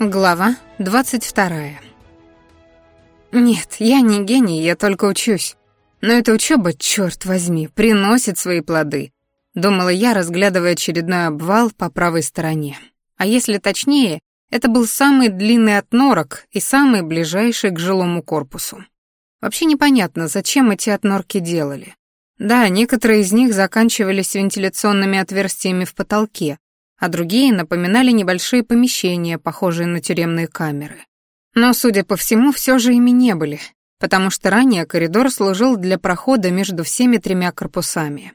Глава 22. Нет, я не гений, я только учусь. Но эта учеба, черт возьми, приносит свои плоды. Думала я, разглядывая очередной обвал по правой стороне. А если точнее, это был самый длинный отнорок и самый ближайший к жилому корпусу. Вообще непонятно, зачем эти отнорки делали. Да, некоторые из них заканчивались вентиляционными отверстиями в потолке, а другие напоминали небольшие помещения, похожие на тюремные камеры. Но, судя по всему, все же ими не были, потому что ранее коридор служил для прохода между всеми тремя корпусами.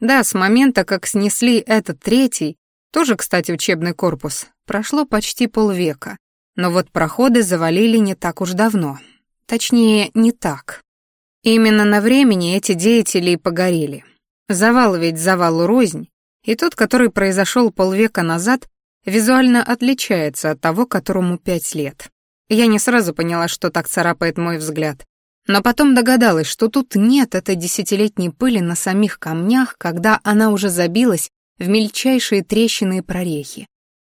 Да, с момента, как снесли этот третий, тоже, кстати, учебный корпус, прошло почти полвека, но вот проходы завалили не так уж давно. Точнее, не так. Именно на времени эти деятели и погорели. Завал ведь завалу рознь, и тот, который произошел полвека назад, визуально отличается от того, которому пять лет. Я не сразу поняла, что так царапает мой взгляд, но потом догадалась, что тут нет этой десятилетней пыли на самих камнях, когда она уже забилась в мельчайшие трещины и прорехи.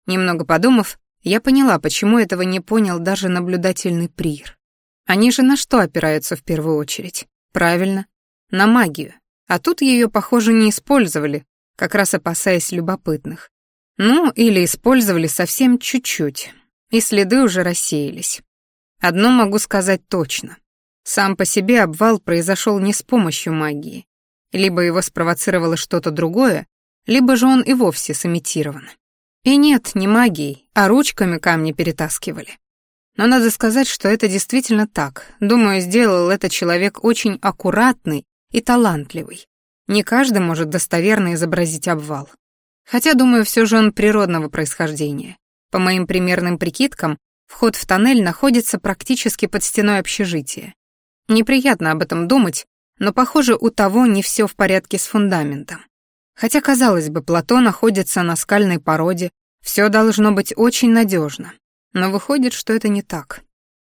Немного подумав, я поняла, почему этого не понял даже наблюдательный приир. Они же на что опираются в первую очередь? Правильно, на магию. А тут ее, похоже, не использовали, как раз опасаясь любопытных. Ну, или использовали совсем чуть-чуть, и следы уже рассеялись. Одно могу сказать точно. Сам по себе обвал произошел не с помощью магии. Либо его спровоцировало что-то другое, либо же он и вовсе сымитирован. И нет, не магией, а ручками камни перетаскивали. Но надо сказать, что это действительно так. Думаю, сделал это человек очень аккуратный и талантливый. Не каждый может достоверно изобразить обвал. Хотя, думаю, все же он природного происхождения. По моим примерным прикидкам, вход в тоннель находится практически под стеной общежития. Неприятно об этом думать, но, похоже, у того не все в порядке с фундаментом. Хотя, казалось бы, плато находится на скальной породе, все должно быть очень надежно. Но выходит, что это не так.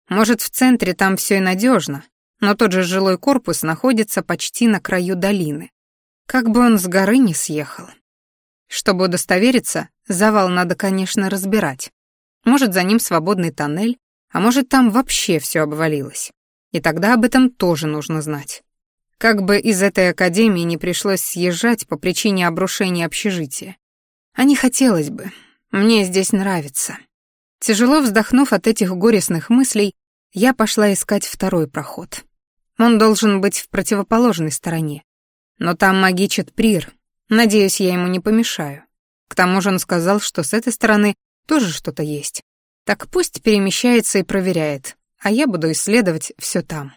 Может, в центре там все и надежно, но тот же жилой корпус находится почти на краю долины. Как бы он с горы не съехал. Чтобы удостовериться, завал надо, конечно, разбирать. Может, за ним свободный тоннель, а может, там вообще все обвалилось. И тогда об этом тоже нужно знать. Как бы из этой академии не пришлось съезжать по причине обрушения общежития. А не хотелось бы. Мне здесь нравится. Тяжело вздохнув от этих горестных мыслей, я пошла искать второй проход. Он должен быть в противоположной стороне, но там магичит Прир. Надеюсь, я ему не помешаю. К тому же он сказал, что с этой стороны тоже что-то есть. Так пусть перемещается и проверяет, а я буду исследовать все там.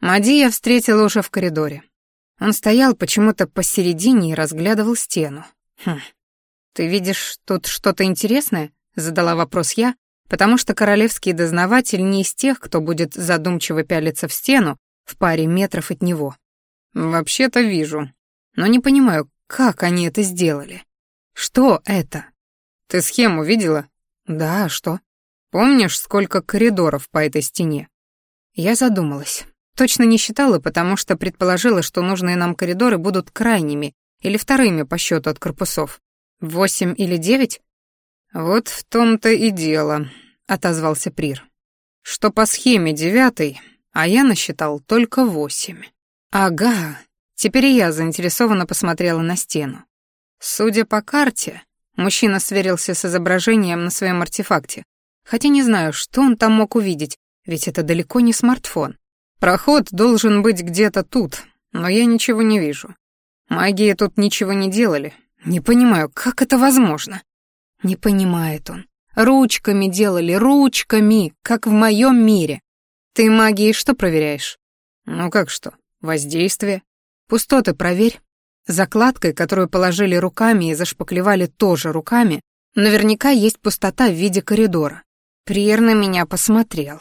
Мади я встретила уже в коридоре. Он стоял почему-то посередине и разглядывал стену. «Хм, ты видишь тут что-то интересное?» — задала вопрос я, потому что королевский дознаватель не из тех, кто будет задумчиво пялиться в стену в паре метров от него. «Вообще-то вижу. Но не понимаю, как они это сделали. Что это? Ты схему видела?» «Да, что?» «Помнишь, сколько коридоров по этой стене?» Я задумалась. Точно не считала, потому что предположила, что нужные нам коридоры будут крайними или вторыми по счету от корпусов. Восемь или девять? Вот в том-то и дело, отозвался Прир. Что по схеме девятый, а я насчитал только восемь. Ага, теперь и я заинтересованно посмотрела на стену. Судя по карте, мужчина сверился с изображением на своем артефакте, хотя не знаю, что он там мог увидеть, ведь это далеко не смартфон. Проход должен быть где-то тут, но я ничего не вижу. Магии тут ничего не делали. Не понимаю, как это возможно? Не понимает он. Ручками делали, ручками, как в моем мире. Ты магией что проверяешь? Ну как что? Воздействие. Пустоты проверь. Закладкой, которую положили руками и зашпаклевали тоже руками, наверняка есть пустота в виде коридора. Приер на меня посмотрел.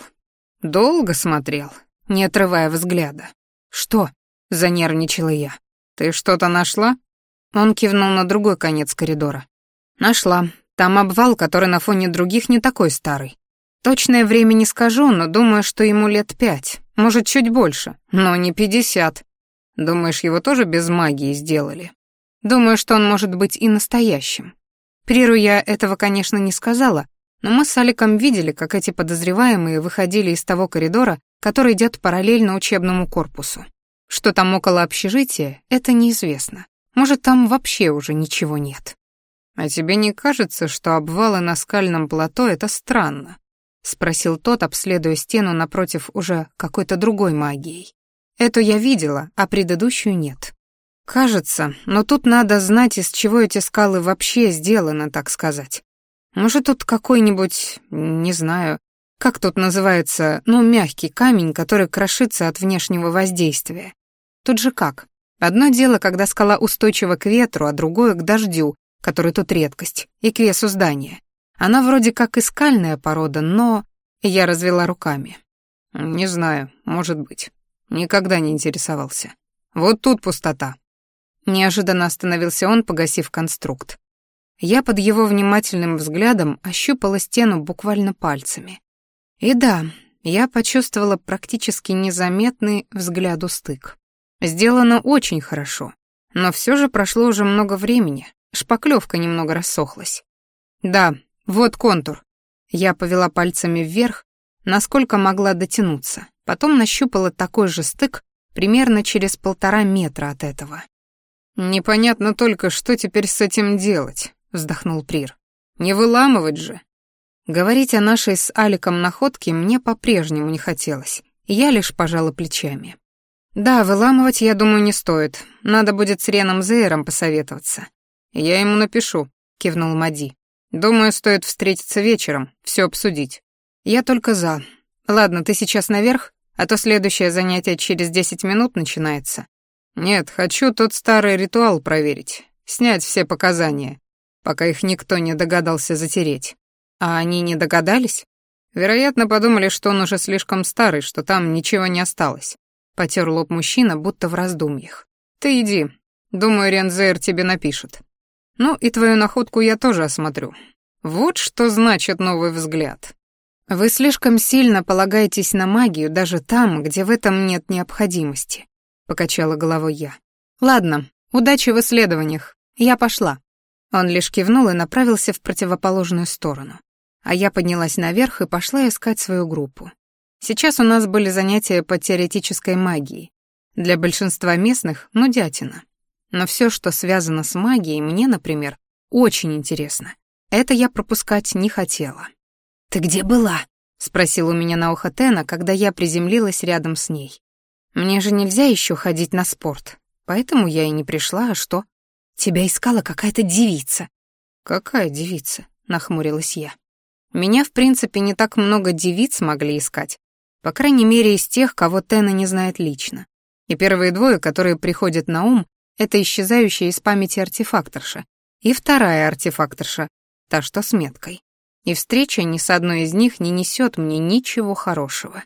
Долго смотрел, не отрывая взгляда. «Что?» — занервничала я. «Ты что-то нашла?» Он кивнул на другой конец коридора. «Нашла. Там обвал, который на фоне других не такой старый. Точное время не скажу, но думаю, что ему лет пять, может, чуть больше, но не пятьдесят. Думаешь, его тоже без магии сделали? Думаю, что он может быть и настоящим. Приру я этого, конечно, не сказала, Но мы с Аликом видели, как эти подозреваемые выходили из того коридора, который идет параллельно учебному корпусу. Что там около общежития, это неизвестно. Может, там вообще уже ничего нет. «А тебе не кажется, что обвалы на скальном плато — это странно?» — спросил тот, обследуя стену напротив уже какой-то другой магией. «Эту я видела, а предыдущую нет». «Кажется, но тут надо знать, из чего эти скалы вообще сделаны, так сказать. Может, тут какой-нибудь, не знаю, как тут называется, ну, мягкий камень, который крошится от внешнего воздействия. Тут же как? Одно дело, когда скала устойчива к ветру, а другое — к дождю, который тут редкость, и к весу здания. Она вроде как и скальная порода, но... Я развела руками. Не знаю, может быть. Никогда не интересовался. Вот тут пустота. Неожиданно остановился он, погасив конструкт. Я под его внимательным взглядом ощупала стену буквально пальцами. И да, я почувствовала практически незаметный взгляду стык. Сделано очень хорошо, но все же прошло уже много времени, шпаклевка немного рассохлась. Да, вот контур. Я повела пальцами вверх, насколько могла дотянуться, потом нащупала такой же стык примерно через полтора метра от этого. «Непонятно только, что теперь с этим делать», — вздохнул Прир. «Не выламывать же». Говорить о нашей с Аликом находке мне по-прежнему не хотелось, я лишь пожала плечами. «Да, выламывать, я думаю, не стоит. Надо будет с Реном Зейером посоветоваться». «Я ему напишу», — кивнул Мади. «Думаю, стоит встретиться вечером, все обсудить». «Я только за. Ладно, ты сейчас наверх, а то следующее занятие через десять минут начинается». «Нет, хочу тот старый ритуал проверить, снять все показания, пока их никто не догадался затереть». А они не догадались? Вероятно, подумали, что он уже слишком старый, что там ничего не осталось. Потер лоб мужчина, будто в раздумьях. Ты иди. Думаю, Рензейр тебе напишет. Ну и твою находку я тоже осмотрю. Вот что значит новый взгляд. Вы слишком сильно полагаетесь на магию даже там, где в этом нет необходимости, покачала головой я. Ладно, удачи в исследованиях. Я пошла. Он лишь кивнул и направился в противоположную сторону а я поднялась наверх и пошла искать свою группу. Сейчас у нас были занятия по теоретической магии. Для большинства местных — нудятина. Но все, что связано с магией, мне, например, очень интересно. Это я пропускать не хотела. «Ты где была?» — спросил у меня на ухо Тена, когда я приземлилась рядом с ней. «Мне же нельзя еще ходить на спорт, поэтому я и не пришла, а что?» «Тебя искала какая-то девица». «Какая девица?» — нахмурилась я. Меня, в принципе, не так много девиц могли искать. По крайней мере, из тех, кого Тена не знает лично. И первые двое, которые приходят на ум, это исчезающая из памяти артефакторша. И вторая артефакторша, та, что с меткой. И встреча ни с одной из них не несет мне ничего хорошего.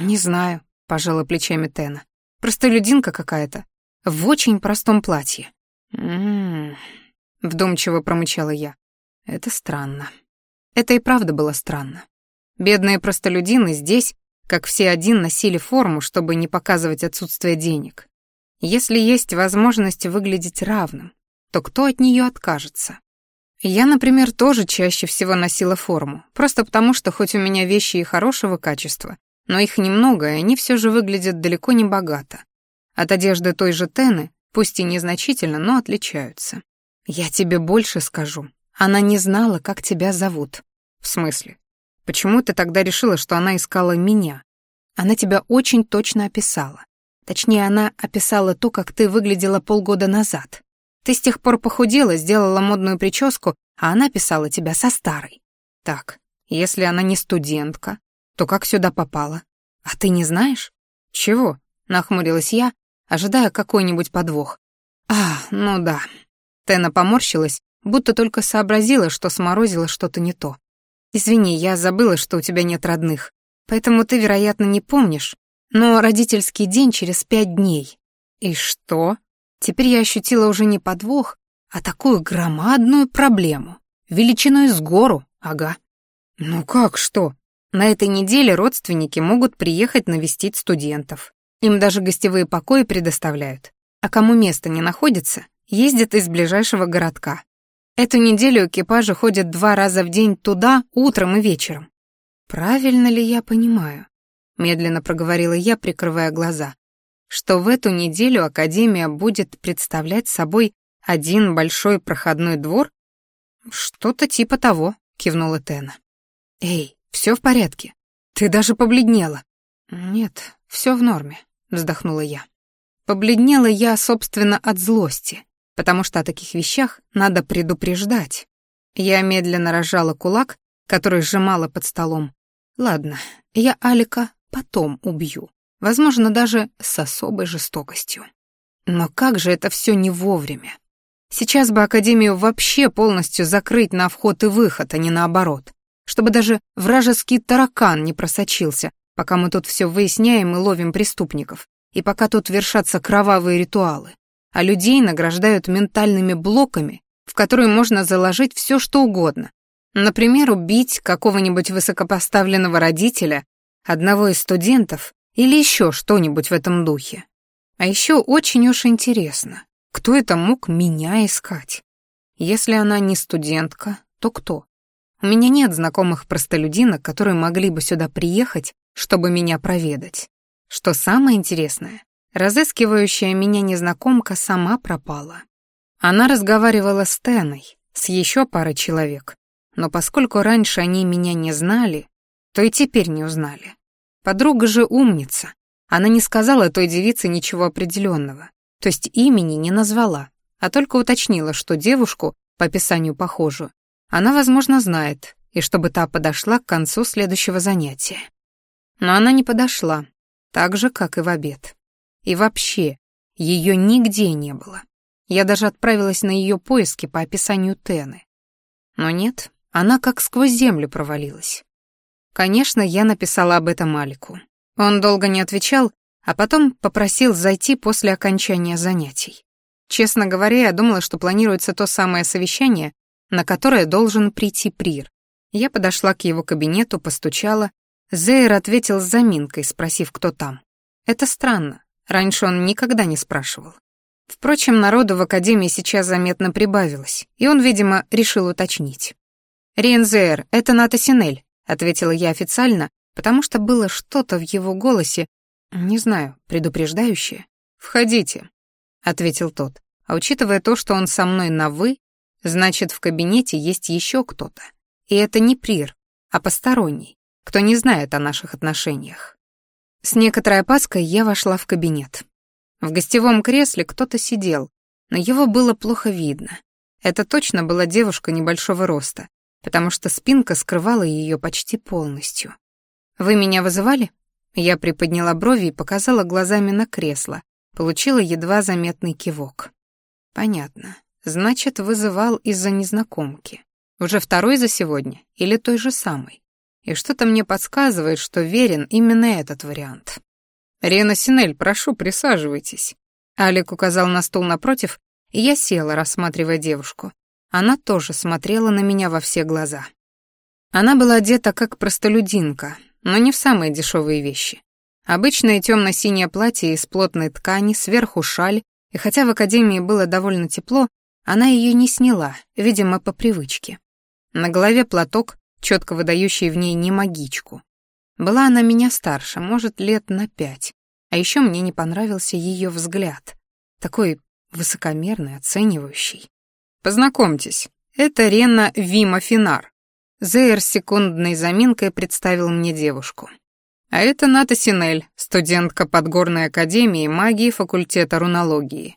«Не знаю», — пожала плечами Тена. «Простолюдинка какая-то. В очень простом платье». «М-м-м», вдумчиво промычала я. «Это странно». Это и правда было странно. Бедные простолюдины здесь, как все один, носили форму, чтобы не показывать отсутствие денег. Если есть возможность выглядеть равным, то кто от нее откажется? Я, например, тоже чаще всего носила форму, просто потому что хоть у меня вещи и хорошего качества, но их немного, и они все же выглядят далеко не богато. От одежды той же Тены, пусть и незначительно, но отличаются. Я тебе больше скажу. Она не знала, как тебя зовут. В смысле? Почему ты тогда решила, что она искала меня? Она тебя очень точно описала. Точнее, она описала то, как ты выглядела полгода назад. Ты с тех пор похудела, сделала модную прическу, а она писала тебя со старой. Так, если она не студентка, то как сюда попала? А ты не знаешь? Чего? Нахмурилась я, ожидая какой-нибудь подвох. А, ну да. Тена поморщилась будто только сообразила, что сморозила что-то не то. «Извини, я забыла, что у тебя нет родных, поэтому ты, вероятно, не помнишь, но родительский день через пять дней». «И что?» Теперь я ощутила уже не подвох, а такую громадную проблему. Величиной с гору, ага. «Ну как что?» На этой неделе родственники могут приехать навестить студентов. Им даже гостевые покои предоставляют. А кому место не находится, ездят из ближайшего городка. Эту неделю экипажи ходят два раза в день туда, утром и вечером. Правильно ли я понимаю? Медленно проговорила я, прикрывая глаза. Что в эту неделю Академия будет представлять собой один большой проходной двор? Что-то типа того, кивнула Тена. Эй, все в порядке? Ты даже побледнела. Нет, все в норме, вздохнула я. Побледнела я, собственно, от злости, потому что о таких вещах надо предупреждать. Я медленно разжала кулак, который сжимала под столом. Ладно, я Алика потом убью, возможно, даже с особой жестокостью. Но как же это все не вовремя? Сейчас бы Академию вообще полностью закрыть на вход и выход, а не наоборот, чтобы даже вражеский таракан не просочился, пока мы тут все выясняем и ловим преступников, и пока тут вершатся кровавые ритуалы а людей награждают ментальными блоками, в которые можно заложить все, что угодно. Например, убить какого-нибудь высокопоставленного родителя, одного из студентов или еще что-нибудь в этом духе. А еще очень уж интересно, кто это мог меня искать? Если она не студентка, то кто? У меня нет знакомых простолюдинок, которые могли бы сюда приехать, чтобы меня проведать. Что самое интересное, Разыскивающая меня незнакомка сама пропала. Она разговаривала с Теной, с еще парой человек, но поскольку раньше они меня не знали, то и теперь не узнали. Подруга же умница. Она не сказала той девице ничего определенного, то есть имени не назвала, а только уточнила, что девушку, по описанию похожую, она, возможно, знает, и чтобы та подошла к концу следующего занятия. Но она не подошла, так же, как и в обед. И вообще, ее нигде не было. Я даже отправилась на ее поиски по описанию Тены. Но нет, она как сквозь землю провалилась. Конечно, я написала об этом Алику. Он долго не отвечал, а потом попросил зайти после окончания занятий. Честно говоря, я думала, что планируется то самое совещание, на которое должен прийти Прир. Я подошла к его кабинету, постучала. Зейр ответил с заминкой, спросив, кто там. Это странно. Раньше он никогда не спрашивал. Впрочем, народу в Академии сейчас заметно прибавилось, и он, видимо, решил уточнить. «Рензер, это Ната Синель», — ответила я официально, потому что было что-то в его голосе, не знаю, предупреждающее. «Входите», — ответил тот. А учитывая то, что он со мной на «вы», значит, в кабинете есть еще кто-то. И это не Прир, а посторонний, кто не знает о наших отношениях. С некоторой опаской я вошла в кабинет. В гостевом кресле кто-то сидел, но его было плохо видно. Это точно была девушка небольшого роста, потому что спинка скрывала ее почти полностью. «Вы меня вызывали?» Я приподняла брови и показала глазами на кресло, получила едва заметный кивок. «Понятно. Значит, вызывал из-за незнакомки. Уже второй за сегодня или той же самой?» и что-то мне подсказывает, что верен именно этот вариант. «Рена Синель, прошу, присаживайтесь». Алик указал на стул напротив, и я села, рассматривая девушку. Она тоже смотрела на меня во все глаза. Она была одета как простолюдинка, но не в самые дешевые вещи. Обычное темно-синее платье из плотной ткани, сверху шаль, и хотя в академии было довольно тепло, она ее не сняла, видимо, по привычке. На голове платок, четко выдающей в ней не магичку. Была она меня старше, может, лет на пять. А еще мне не понравился ее взгляд. Такой высокомерный, оценивающий. «Познакомьтесь, это Рена Вима Финар». Зейр с секундной заминкой представил мне девушку. А это Ната Синель, студентка Подгорной академии магии факультета рунологии.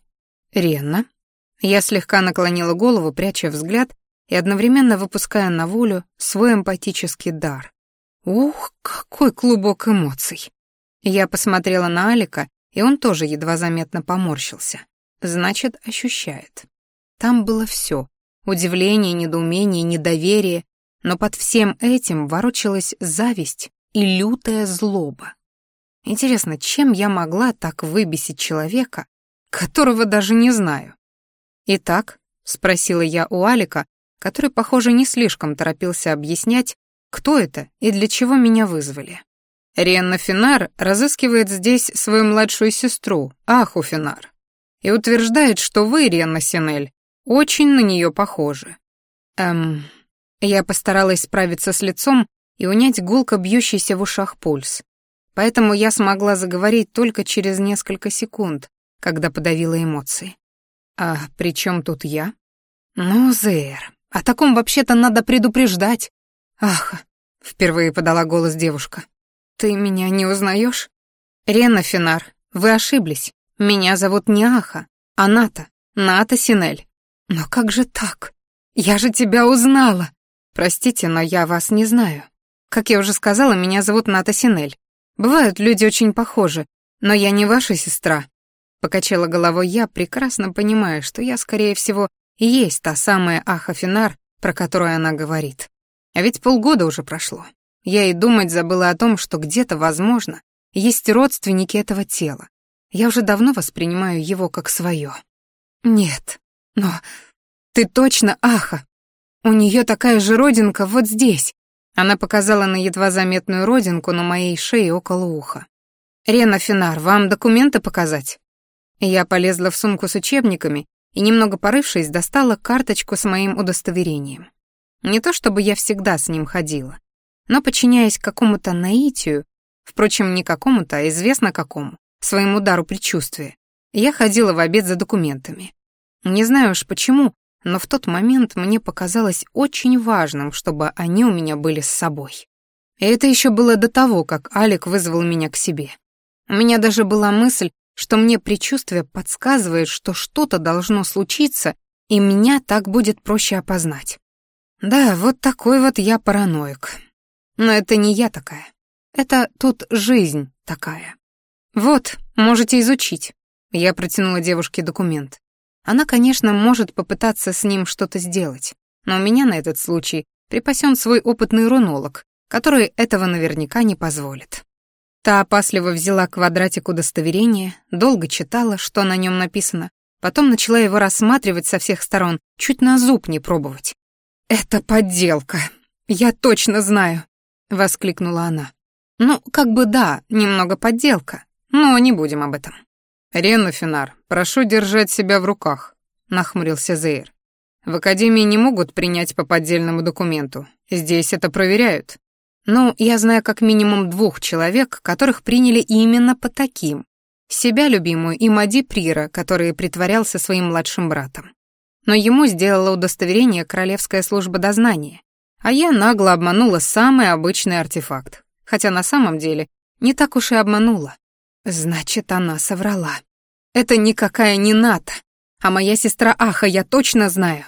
Рена. Я слегка наклонила голову, пряча взгляд, и одновременно выпуская на волю свой эмпатический дар. Ух, какой клубок эмоций! Я посмотрела на Алика, и он тоже едва заметно поморщился. Значит, ощущает. Там было все: удивление, недоумение, недоверие, но под всем этим ворочалась зависть и лютая злоба. Интересно, чем я могла так выбесить человека, которого даже не знаю? «Итак», — спросила я у Алика, который, похоже, не слишком торопился объяснять, кто это и для чего меня вызвали. Риенна Финар разыскивает здесь свою младшую сестру, Аху Финар, и утверждает, что вы, Риенна Синель, очень на нее похожи. Эм... Я постаралась справиться с лицом и унять гулко бьющийся в ушах пульс. Поэтому я смогла заговорить только через несколько секунд, когда подавила эмоции. А при чем тут я? Ну, Зейр, о таком вообще-то надо предупреждать. Ах, впервые подала голос девушка. Ты меня не узнаешь? Рена Финар, вы ошиблись. Меня зовут не Аха, а Ната, Ната Синель. Но как же так? Я же тебя узнала. Простите, но я вас не знаю. Как я уже сказала, меня зовут Ната Синель. Бывают люди очень похожи, но я не ваша сестра. Покачала головой я, прекрасно понимая, что я, скорее всего, и есть та самая Аха Финар, про которую она говорит. А ведь полгода уже прошло. Я и думать забыла о том, что где-то, возможно, есть родственники этого тела. Я уже давно воспринимаю его как свое. Нет, но ты точно Аха. У нее такая же родинка вот здесь. Она показала на едва заметную родинку на моей шее около уха. «Рена Финар, вам документы показать?» Я полезла в сумку с учебниками и, немного порывшись, достала карточку с моим удостоверением. Не то чтобы я всегда с ним ходила, но, подчиняясь какому-то наитию, впрочем, не какому-то, а известно какому, своему дару предчувствия, я ходила в обед за документами. Не знаю уж почему, но в тот момент мне показалось очень важным, чтобы они у меня были с собой. И это еще было до того, как Алик вызвал меня к себе. У меня даже была мысль, что мне предчувствие подсказывает, что что-то должно случиться, и меня так будет проще опознать. Да, вот такой вот я параноик. Но это не я такая. Это тут жизнь такая. Вот, можете изучить. Я протянула девушке документ. Она, конечно, может попытаться с ним что-то сделать, но у меня на этот случай припасен свой опытный рунолог, который этого наверняка не позволит. Та опасливо взяла квадратик удостоверения, долго читала, что на нем написано, потом начала его рассматривать со всех сторон, чуть на зуб не пробовать. «Это подделка, я точно знаю», — воскликнула она. «Ну, как бы да, немного подделка, но не будем об этом». «Рена Финар, прошу держать себя в руках», — нахмурился Зейр. «В Академии не могут принять по поддельному документу. Здесь это проверяют. Ну, я знаю как минимум двух человек, которых приняли именно по таким. Себя любимую и Мади Прира, который притворялся своим младшим братом. Но ему сделала удостоверение Королевская служба дознания, а я нагло обманула самый обычный артефакт. Хотя на самом деле не так уж и обманула. Значит, она соврала. Это никакая не Ната, а моя сестра Аха, я точно знаю.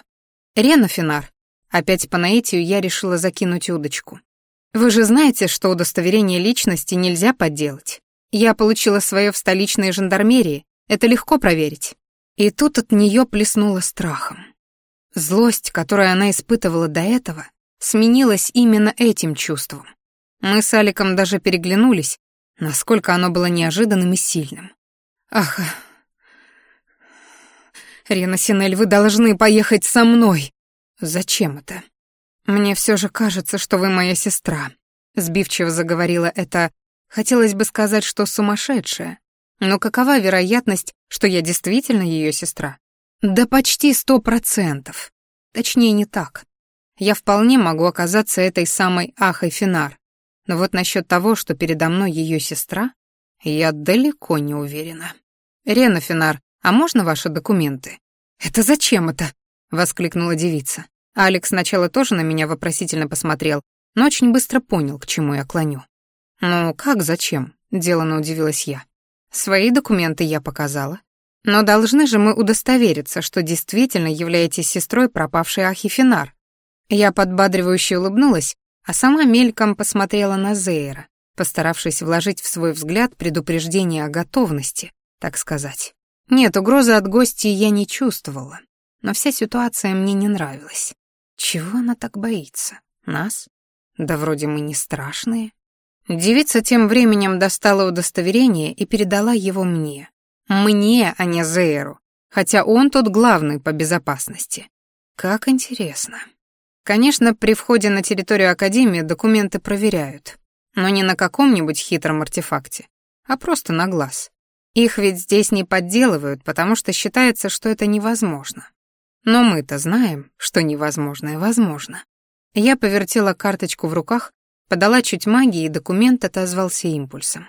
Рена Финар. Опять по наитию я решила закинуть удочку. Вы же знаете, что удостоверение личности нельзя подделать. Я получила свое в столичной жандармерии, это легко проверить. И тут от нее плеснуло страхом. Злость, которую она испытывала до этого, сменилась именно этим чувством. Мы с Аликом даже переглянулись, насколько оно было неожиданным и сильным. Ах, Рена Синель, вы должны поехать со мной. Зачем это? «Мне все же кажется, что вы моя сестра», — сбивчиво заговорила это. Хотелось бы сказать, что сумасшедшая. Но какова вероятность, что я действительно ее сестра? Да почти сто процентов. Точнее, не так. Я вполне могу оказаться этой самой Ахой Финар. Но вот насчет того, что передо мной ее сестра, я далеко не уверена. «Рена Финар, а можно ваши документы?» «Это зачем это?» — воскликнула девица. Алекс сначала тоже на меня вопросительно посмотрел, но очень быстро понял, к чему я клоню. «Ну, как зачем?» — делано удивилась я. «Свои документы я показала. Но должны же мы удостовериться, что действительно являетесь сестрой пропавшей Ахифинар». Я подбадривающе улыбнулась, а сама мельком посмотрела на Зейра, постаравшись вложить в свой взгляд предупреждение о готовности, так сказать. Нет, угрозы от гостей я не чувствовала, но вся ситуация мне не нравилась. Чего она так боится? Нас? Да вроде мы не страшные. Девица тем временем достала удостоверение и передала его мне. Мне, а не Зейру, хотя он тут главный по безопасности. Как интересно. Конечно, при входе на территорию Академии документы проверяют, но не на каком-нибудь хитром артефакте, а просто на глаз. Их ведь здесь не подделывают, потому что считается, что это невозможно. Но мы-то знаем, что невозможное возможно. Я повертела карточку в руках, подала чуть магии, и документ отозвался импульсом.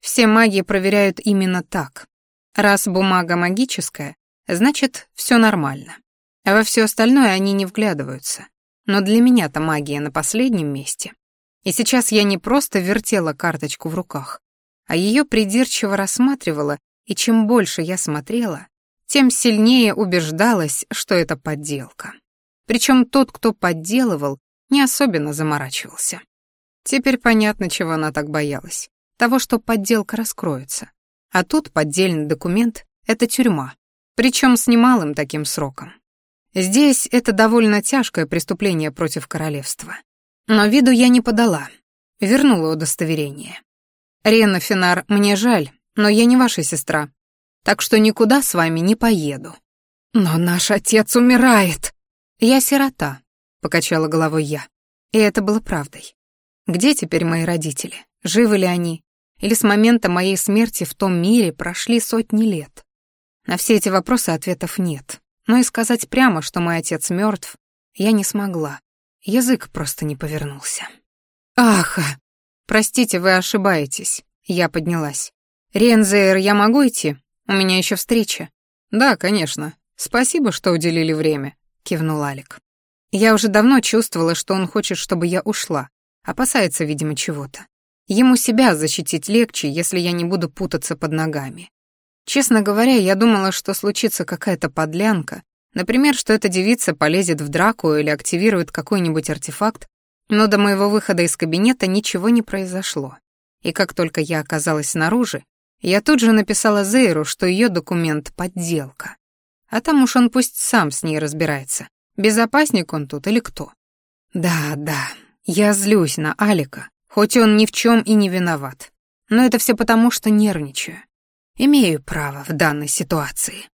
Все маги проверяют именно так. Раз бумага магическая, значит, все нормально. А во все остальное они не вглядываются. Но для меня-то магия на последнем месте. И сейчас я не просто вертела карточку в руках, а ее придирчиво рассматривала, и чем больше я смотрела, тем сильнее убеждалась, что это подделка. Причем тот, кто подделывал, не особенно заморачивался. Теперь понятно, чего она так боялась. Того, что подделка раскроется. А тут поддельный документ — это тюрьма. Причем с немалым таким сроком. Здесь это довольно тяжкое преступление против королевства. Но виду я не подала. Вернула удостоверение. «Рена Финар, мне жаль, но я не ваша сестра, так что никуда с вами не поеду». «Но наш отец умирает!» «Я сирота», — покачала головой я. И это было правдой. Где теперь мои родители? Живы ли они? Или с момента моей смерти в том мире прошли сотни лет? На все эти вопросы ответов нет. Но и сказать прямо, что мой отец мертв, я не смогла. Язык просто не повернулся. «Аха! Простите, вы ошибаетесь». Я поднялась. «Рензейр, я могу идти? У меня еще встреча». «Да, конечно. Спасибо, что уделили время», — кивнул Алик. Я уже давно чувствовала, что он хочет, чтобы я ушла. Опасается, видимо, чего-то. Ему себя защитить легче, если я не буду путаться под ногами. Честно говоря, я думала, что случится какая-то подлянка, например, что эта девица полезет в драку или активирует какой-нибудь артефакт, но до моего выхода из кабинета ничего не произошло. И как только я оказалась снаружи, я тут же написала Зейру, что ее документ — подделка. А там уж он пусть сам с ней разбирается, безопасник он тут или кто. Да, да, я злюсь на Алика, хоть он ни в чем и не виноват. Но это все потому, что нервничаю. Имею право в данной ситуации.